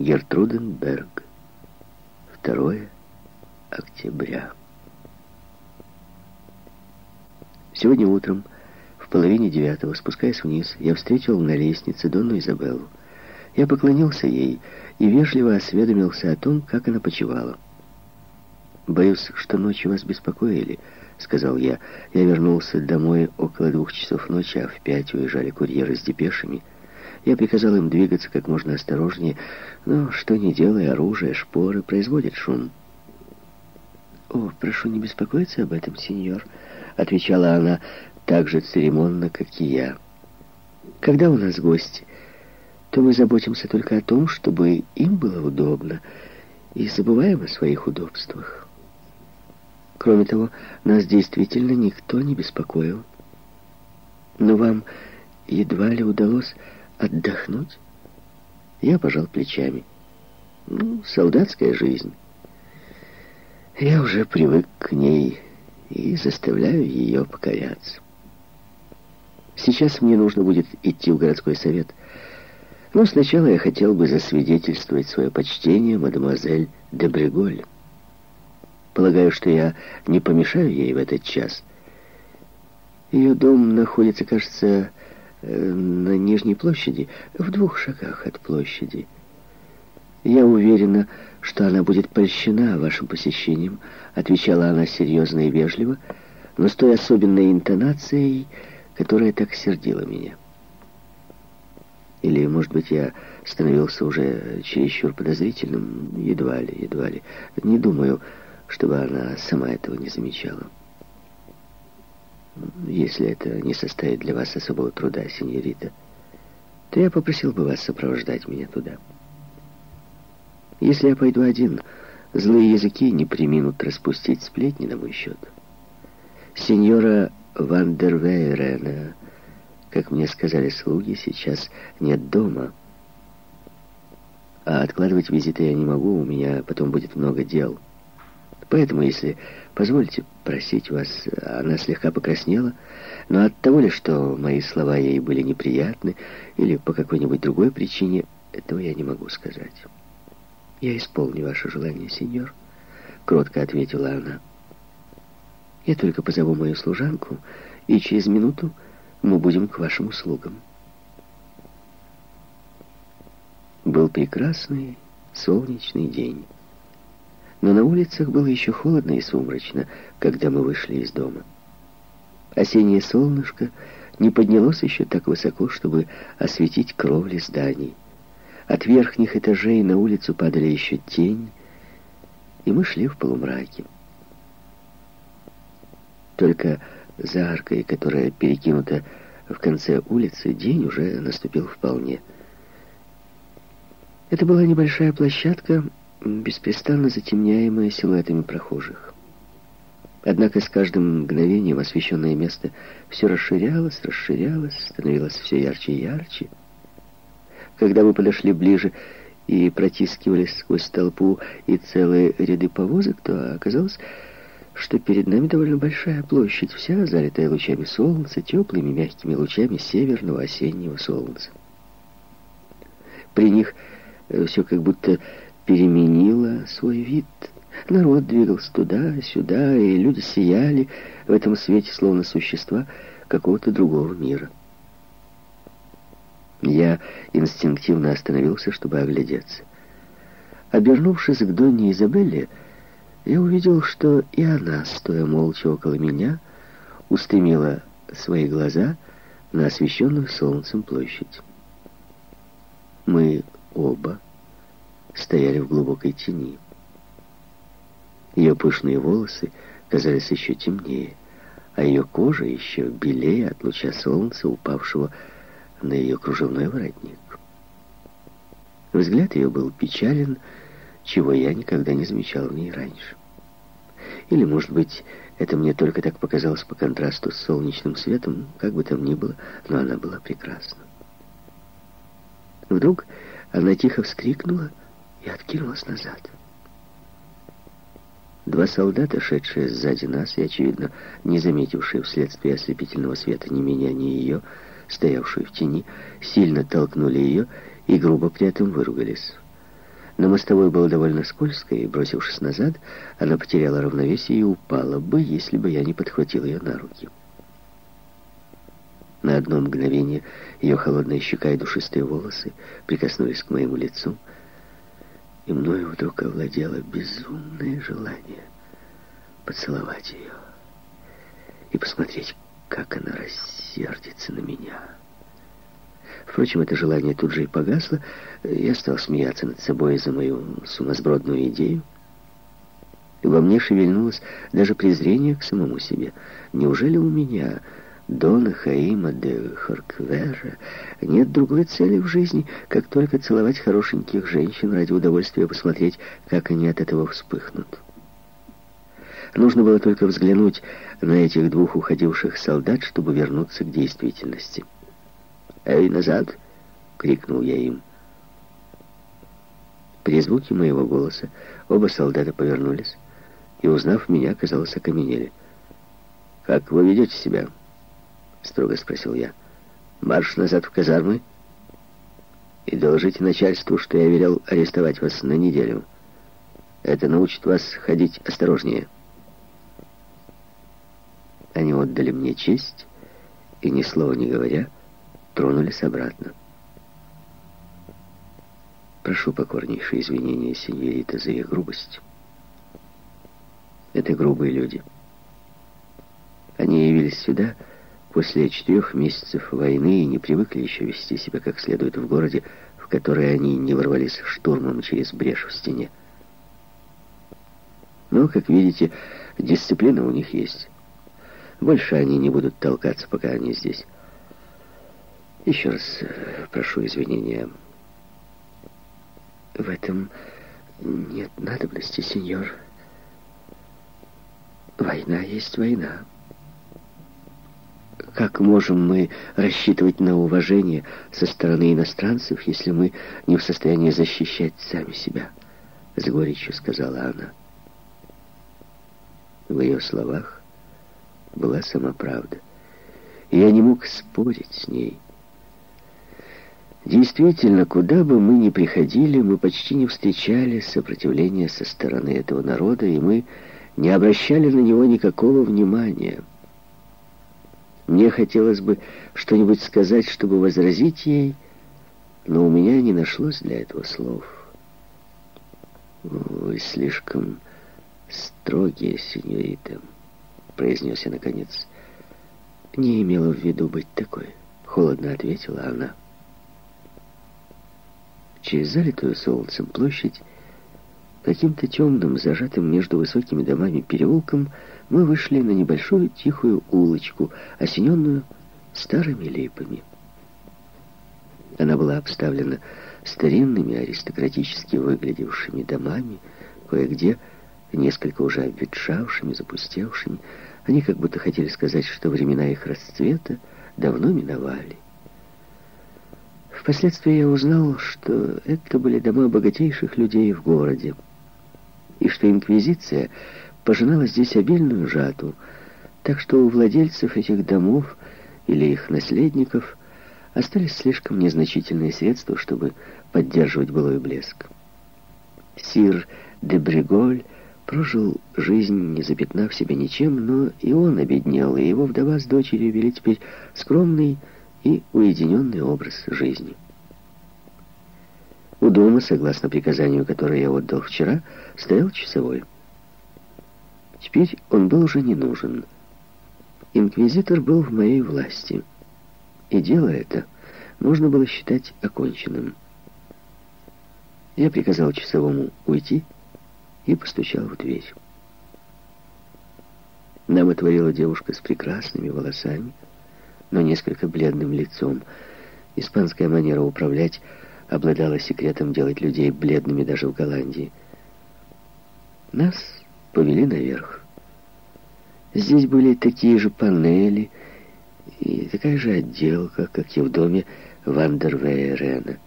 Гертруденберг. 2 октября. Сегодня утром, в половине девятого, спускаясь вниз, я встретил на лестнице Донну Изабеллу. Я поклонился ей и вежливо осведомился о том, как она почивала. «Боюсь, что ночью вас беспокоили», — сказал я. «Я вернулся домой около двух часов ночи, а в пять уезжали курьеры с депешами». Я приказал им двигаться как можно осторожнее, но что ни делай, оружие, шпоры производят шум. «О, прошу не беспокоиться об этом, сеньор», — отвечала она так же церемонно, как и я. «Когда у нас гости, то мы заботимся только о том, чтобы им было удобно, и забываем о своих удобствах. Кроме того, нас действительно никто не беспокоил. Но вам едва ли удалось Отдохнуть? Я пожал плечами. Ну, солдатская жизнь. Я уже привык к ней и заставляю ее покоряться. Сейчас мне нужно будет идти в городской совет. Но сначала я хотел бы засвидетельствовать свое почтение мадемуазель де Бреголь. Полагаю, что я не помешаю ей в этот час. Ее дом находится, кажется, на Нижней площади, в двух шагах от площади. Я уверена, что она будет польщена вашим посещением, отвечала она серьезно и вежливо, но с той особенной интонацией, которая так сердила меня. Или, может быть, я становился уже чересчур подозрительным? Едва ли, едва ли. Не думаю, чтобы она сама этого не замечала если это не составит для вас особого труда, сеньорита, то я попросил бы вас сопровождать меня туда. Если я пойду один, злые языки не приминут распустить сплетни на мой счет. Сеньора Вандервейрена, как мне сказали слуги, сейчас нет дома. А откладывать визиты я не могу, у меня потом будет много дел. Поэтому, если позвольте просить вас, она слегка покраснела, но от того ли, что мои слова ей были неприятны, или по какой-нибудь другой причине, этого я не могу сказать. «Я исполню ваше желание, сеньор», — кротко ответила она. «Я только позову мою служанку, и через минуту мы будем к вашим услугам». Был прекрасный солнечный день. Но на улицах было еще холодно и сумрачно, когда мы вышли из дома. Осеннее солнышко не поднялось еще так высоко, чтобы осветить кровли зданий. От верхних этажей на улицу падали еще тень, и мы шли в полумраке. Только за аркой, которая перекинута в конце улицы, день уже наступил вполне. Это была небольшая площадка, беспрестанно затемняемое силуэтами прохожих. Однако с каждым мгновением освещенное место все расширялось, расширялось, становилось все ярче и ярче. Когда мы подошли ближе и протискивались сквозь толпу и целые ряды повозок, то оказалось, что перед нами довольно большая площадь, вся залитая лучами солнца, теплыми мягкими лучами северного осеннего солнца. При них э, все как будто переменила свой вид. Народ двигался туда-сюда, и люди сияли в этом свете, словно существа какого-то другого мира. Я инстинктивно остановился, чтобы оглядеться. Обернувшись к Донне Изабелле, я увидел, что и она, стоя молча около меня, устремила свои глаза на освещенную солнцем площадь. Мы оба стояли в глубокой тени. Ее пышные волосы казались еще темнее, а ее кожа еще белее от луча солнца, упавшего на ее кружевной воротник. Взгляд ее был печален, чего я никогда не замечал в ней раньше. Или, может быть, это мне только так показалось по контрасту с солнечным светом, как бы там ни было, но она была прекрасна. Вдруг она тихо вскрикнула, и откинулась назад. Два солдата, шедшие сзади нас и, очевидно, не заметившие вследствие ослепительного света ни меня, ни ее, стоявшую в тени, сильно толкнули ее и грубо при этом выругались. На мостовой было довольно скользко, и, бросившись назад, она потеряла равновесие и упала бы, если бы я не подхватил ее на руки. На одно мгновение ее холодная щека и душистые волосы прикоснулись к моему лицу, и мною вдруг овладело безумное желание поцеловать ее и посмотреть, как она рассердится на меня. Впрочем, это желание тут же и погасло. Я стал смеяться над собой за мою сумасбродную идею. Во мне шевельнулось даже презрение к самому себе. Неужели у меня, Дона Хаима де Хорквера, нет другой цели в жизни, как только целовать хорошеньких женщин ради удовольствия посмотреть, как они от этого вспыхнут? Нужно было только взглянуть на этих двух уходивших солдат, чтобы вернуться к действительности. «Эй, назад!» — крикнул я им. При звуке моего голоса оба солдата повернулись и, узнав меня, казалось, окаменели. «Как вы ведете себя?» — строго спросил я. «Марш назад в казармы и доложите начальству, что я велел арестовать вас на неделю. Это научит вас ходить осторожнее». Они отдали мне честь и, ни слова не говоря, тронулись обратно. Прошу покорнейшие извинения, сеньорита, за их грубость. Это грубые люди. Они явились сюда после четырех месяцев войны не привыкли еще вести себя как следует в городе, в который они не ворвались штурмом через брешь в стене. Но, как видите, дисциплина у них есть. Больше они не будут толкаться, пока они здесь. Еще раз э, прошу извинения. В этом нет надобности, сеньор. Война есть война. Как можем мы рассчитывать на уважение со стороны иностранцев, если мы не в состоянии защищать сами себя? С горечью сказала она. В ее словах была сама правда. Я не мог спорить с ней. Действительно, куда бы мы ни приходили, мы почти не встречали сопротивления со стороны этого народа, и мы не обращали на него никакого внимания. Мне хотелось бы что-нибудь сказать, чтобы возразить ей, но у меня не нашлось для этого слов. «Вы слишком строгие, сеньорита», — произнес я наконец. «Не имела в виду быть такой», — холодно ответила она. Через залитую солнцем площадь, каким-то темным, зажатым между высокими домами переулком, мы вышли на небольшую тихую улочку, осененную старыми липами. Она была обставлена старинными, аристократически выглядевшими домами, кое-где несколько уже обветшавшими, запустевшими. Они как будто хотели сказать, что времена их расцвета давно миновали. Впоследствии я узнал, что это были дома богатейших людей в городе, и что инквизиция пожинала здесь обильную жату, так что у владельцев этих домов или их наследников остались слишком незначительные средства, чтобы поддерживать былой блеск. Сир де Бриголь прожил жизнь, не запятнав себя ничем, но и он обеднел, и его вдова с дочерью вели теперь скромный, и уединенный образ жизни. У дома, согласно приказанию, которое я отдал вчера, стоял часовой. Теперь он был уже не нужен. Инквизитор был в моей власти, и дело это можно было считать оконченным. Я приказал часовому уйти и постучал в дверь. Нам отворила девушка с прекрасными волосами, но несколько бледным лицом. Испанская манера управлять обладала секретом делать людей бледными даже в Голландии. Нас повели наверх. Здесь были такие же панели и такая же отделка, как и в доме Вандервейрена.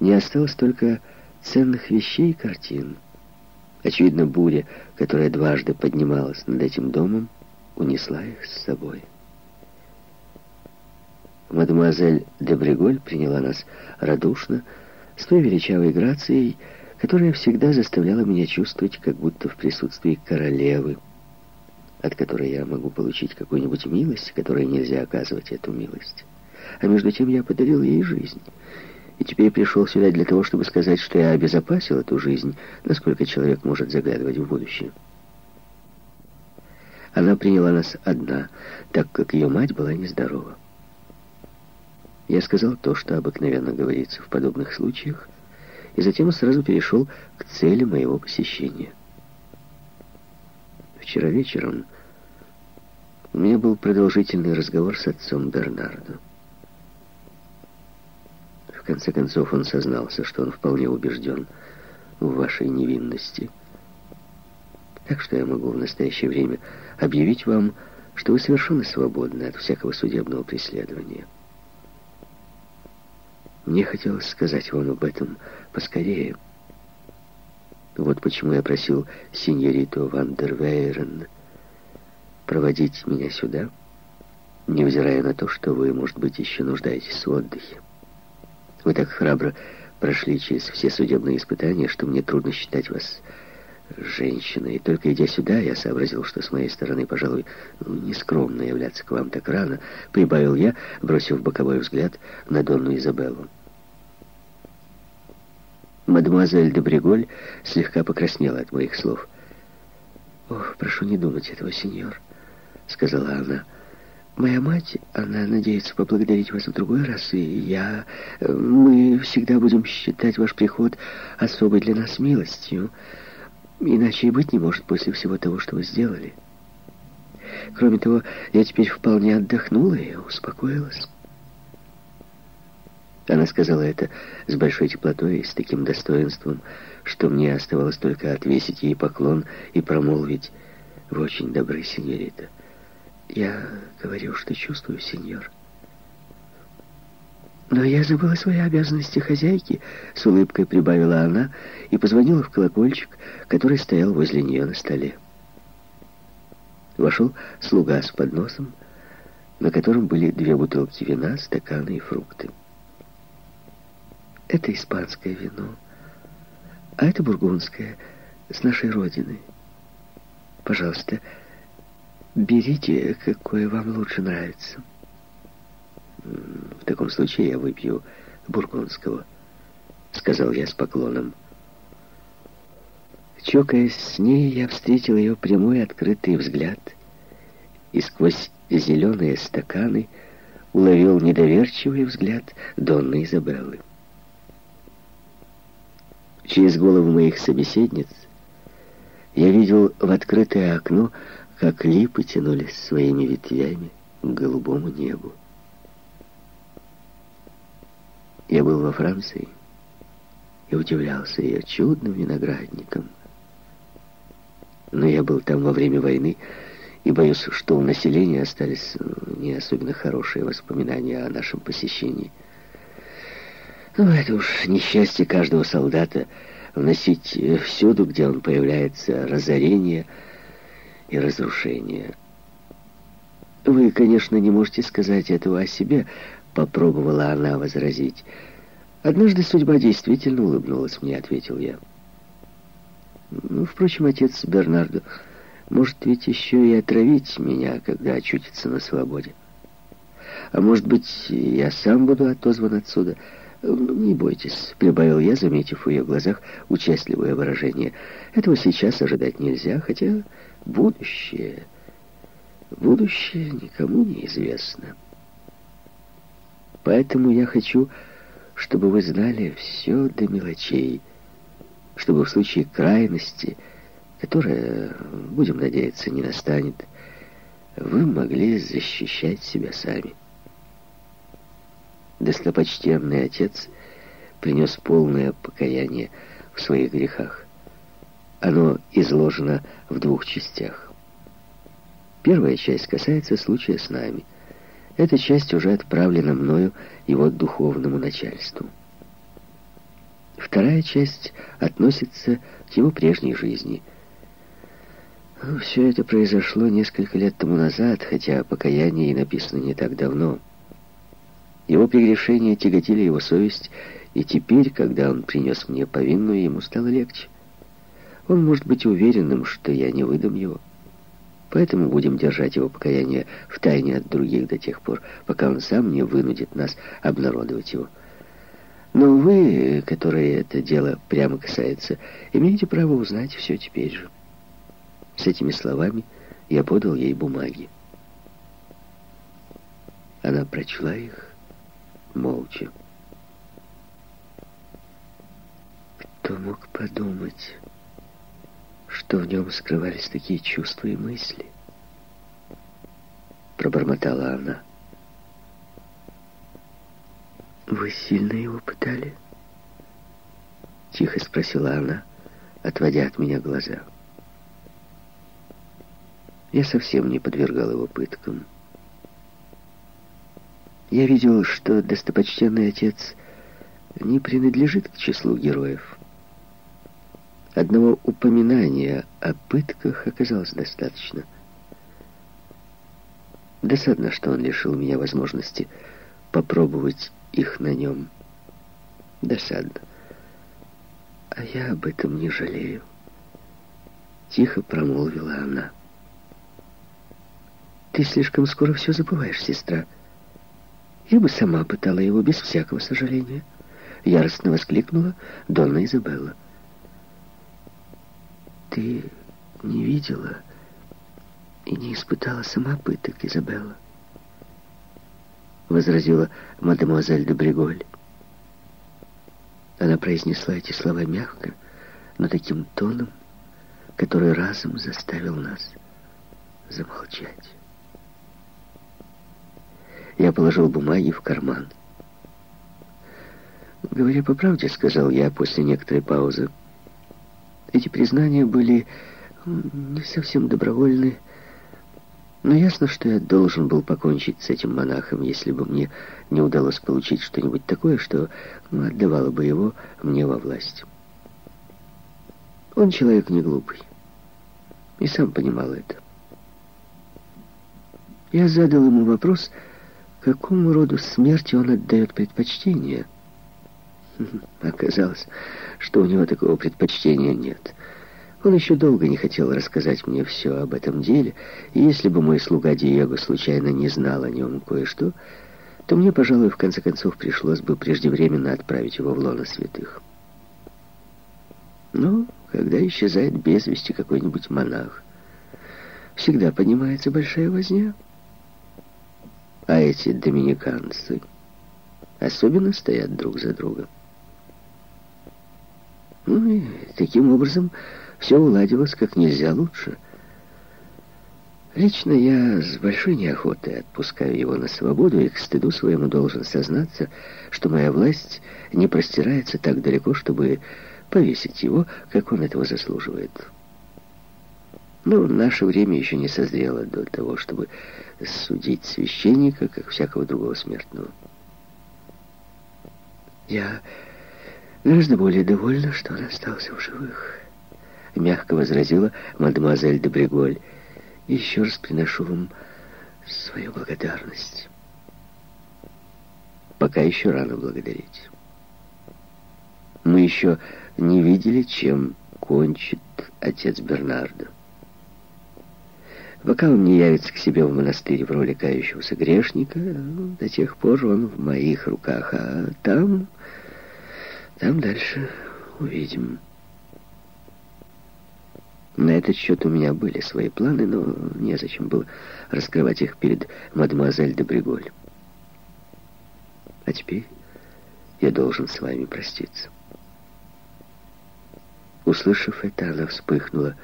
Не осталось только ценных вещей и картин. Очевидно, буря, которая дважды поднималась над этим домом, унесла их с собой. Мадемуазель де Бриголь приняла нас радушно, с той величавой грацией, которая всегда заставляла меня чувствовать, как будто в присутствии королевы, от которой я могу получить какую-нибудь милость, которой нельзя оказывать эту милость. А между тем я подарил ей жизнь. И теперь пришел сюда для того, чтобы сказать, что я обезопасил эту жизнь, насколько человек может заглядывать в будущее. Она приняла нас одна, так как ее мать была нездорова. Я сказал то, что обыкновенно говорится в подобных случаях, и затем сразу перешел к цели моего посещения. Вчера вечером у меня был продолжительный разговор с отцом Бернардо. В конце концов он сознался, что он вполне убежден в вашей невинности. Так что я могу в настоящее время объявить вам, что вы совершенно свободны от всякого судебного преследования. Мне хотелось сказать вам об этом поскорее. Вот почему я просил сеньориту Вандервейрен проводить меня сюда, невзирая на то, что вы, может быть, еще нуждаетесь в отдыхе. Вы так храбро прошли через все судебные испытания, что мне трудно считать вас женщиной. И только идя сюда, я сообразил, что с моей стороны, пожалуй, нескромно являться к вам так рано, прибавил я, бросив боковой взгляд на Донну Изабеллу. Мадемуазель де Бриголь слегка покраснела от моих слов. «Ох, прошу не думать этого, сеньор», — сказала она. «Моя мать, она надеется поблагодарить вас в другой раз, и я... Мы всегда будем считать ваш приход особой для нас милостью, иначе и быть не может после всего того, что вы сделали. Кроме того, я теперь вполне отдохнула и успокоилась». Она сказала это с большой теплотой и с таким достоинством, что мне оставалось только отвесить ей поклон и промолвить «Вы очень добры, сеньорита». «Я говорю, что чувствую, сеньор». «Но я забыла свои обязанности хозяйки», — с улыбкой прибавила она и позвонила в колокольчик, который стоял возле нее на столе. Вошел слуга с подносом, на котором были две бутылки вина, стаканы и фрукты. Это испанское вино, а это бургундское, с нашей родины. Пожалуйста, берите, какое вам лучше нравится. В таком случае я выпью бургундского, сказал я с поклоном. Чокаясь с ней, я встретил ее прямой открытый взгляд и сквозь зеленые стаканы уловил недоверчивый взгляд Донны Изабеллы. Через голову моих собеседниц я видел в открытое окно, как липы тянулись своими ветвями к голубому небу. Я был во Франции и удивлялся ее чудным виноградником. Но я был там во время войны и боюсь, что у населения остались э, не особенно хорошие воспоминания о нашем посещении. Ну, это уж несчастье каждого солдата вносить всюду, где он появляется, разорение и разрушение. Вы, конечно, не можете сказать этого о себе, попробовала она возразить. Однажды судьба действительно улыбнулась мне, ответил я. Ну, впрочем, отец Бернардо может ведь еще и отравить меня, когда очутится на свободе. А может быть, я сам буду отозван отсюда, — «Не бойтесь», — прибавил я, заметив в ее глазах участливое выражение. «Этого сейчас ожидать нельзя, хотя будущее... Будущее никому не известно. Поэтому я хочу, чтобы вы знали все до мелочей, чтобы в случае крайности, которая, будем надеяться, не настанет, вы могли защищать себя сами». Достопочтенный отец принес полное покаяние в своих грехах. Оно изложено в двух частях. Первая часть касается случая с нами. Эта часть уже отправлена мною его духовному начальству. Вторая часть относится к его прежней жизни. Все это произошло несколько лет тому назад, хотя покаяние и написано не так давно. Его прегрешения тяготили его совесть И теперь, когда он принес мне повинную, ему стало легче. Он может быть уверенным, что я не выдам его. Поэтому будем держать его покаяние в тайне от других до тех пор, пока он сам не вынудит нас обнародовать его. Но вы, которые это дело прямо касается, имеете право узнать все теперь же. С этими словами я подал ей бумаги. Она прочла их молча. Кто мог подумать что в нем скрывались такие чувства и мысли. Пробормотала она. «Вы сильно его пытали?» Тихо спросила она, отводя от меня глаза. Я совсем не подвергал его пыткам. Я видел, что достопочтенный отец не принадлежит к числу героев. Одного упоминания о пытках оказалось достаточно. Досадно, что он лишил меня возможности попробовать их на нем. Досадно. А я об этом не жалею. Тихо промолвила она. Ты слишком скоро все забываешь, сестра. Я бы сама пытала его без всякого сожаления. Яростно воскликнула Донна Изабелла. Ты не видела и не испытала сама пыток, Изабелла? Возразила мадемуазель де Бриголь. Она произнесла эти слова мягко, но таким тоном, который разом заставил нас замолчать. Я положил бумаги в карман. «Говоря по правде, — сказал я после некоторой паузы, — эти признания были не совсем добровольны, но ясно, что я должен был покончить с этим монахом, если бы мне не удалось получить что-нибудь такое, что отдавало бы его мне во власть. Он человек не глупый, и сам понимал это. Я задал ему вопрос, какому роду смерти он отдает предпочтение — Оказалось, что у него такого предпочтения нет. Он еще долго не хотел рассказать мне все об этом деле, и если бы мой слуга Диего случайно не знал о нем кое-что, то мне, пожалуй, в конце концов пришлось бы преждевременно отправить его в лоно святых. Но когда исчезает без вести какой-нибудь монах, всегда поднимается большая возня. А эти доминиканцы особенно стоят друг за другом. Ну и таким образом все уладилось как нельзя лучше. Лично я с большой неохотой отпускаю его на свободу и к стыду своему должен сознаться, что моя власть не простирается так далеко, чтобы повесить его, как он этого заслуживает. Но наше время еще не созрело до того, чтобы судить священника, как всякого другого смертного. Я Гораздо более довольна, что он остался в живых. Мягко возразила мадемуазель де Бриголь. Еще раз приношу вам свою благодарность. Пока еще рано благодарить. Мы еще не видели, чем кончит отец Бернардо. Пока он не явится к себе в монастырь в роли кающегося грешника, до тех пор он в моих руках, а там... Там дальше увидим. На этот счет у меня были свои планы, но незачем было раскрывать их перед мадемуазель де Бриголь. А теперь я должен с вами проститься. Услышав это, она вспыхнула.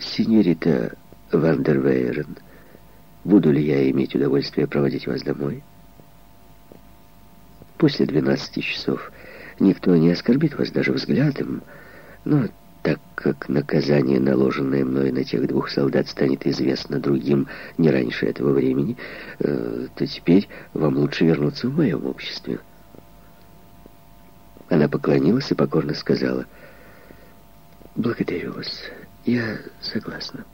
«Синьорита Вандервейрен, буду ли я иметь удовольствие проводить вас домой?» После 12 часов никто не оскорбит вас даже взглядом, но так как наказание, наложенное мной на тех двух солдат, станет известно другим не раньше этого времени, э, то теперь вам лучше вернуться в моем обществе. Она поклонилась и покорно сказала, «Благодарю вас, я согласна».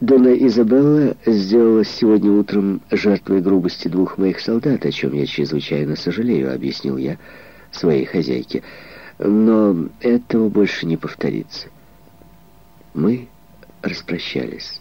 Дона Изабелла сделалась сегодня утром жертвой грубости двух моих солдат, о чем я чрезвычайно сожалею, объяснил я своей хозяйке. Но этого больше не повторится. Мы распрощались.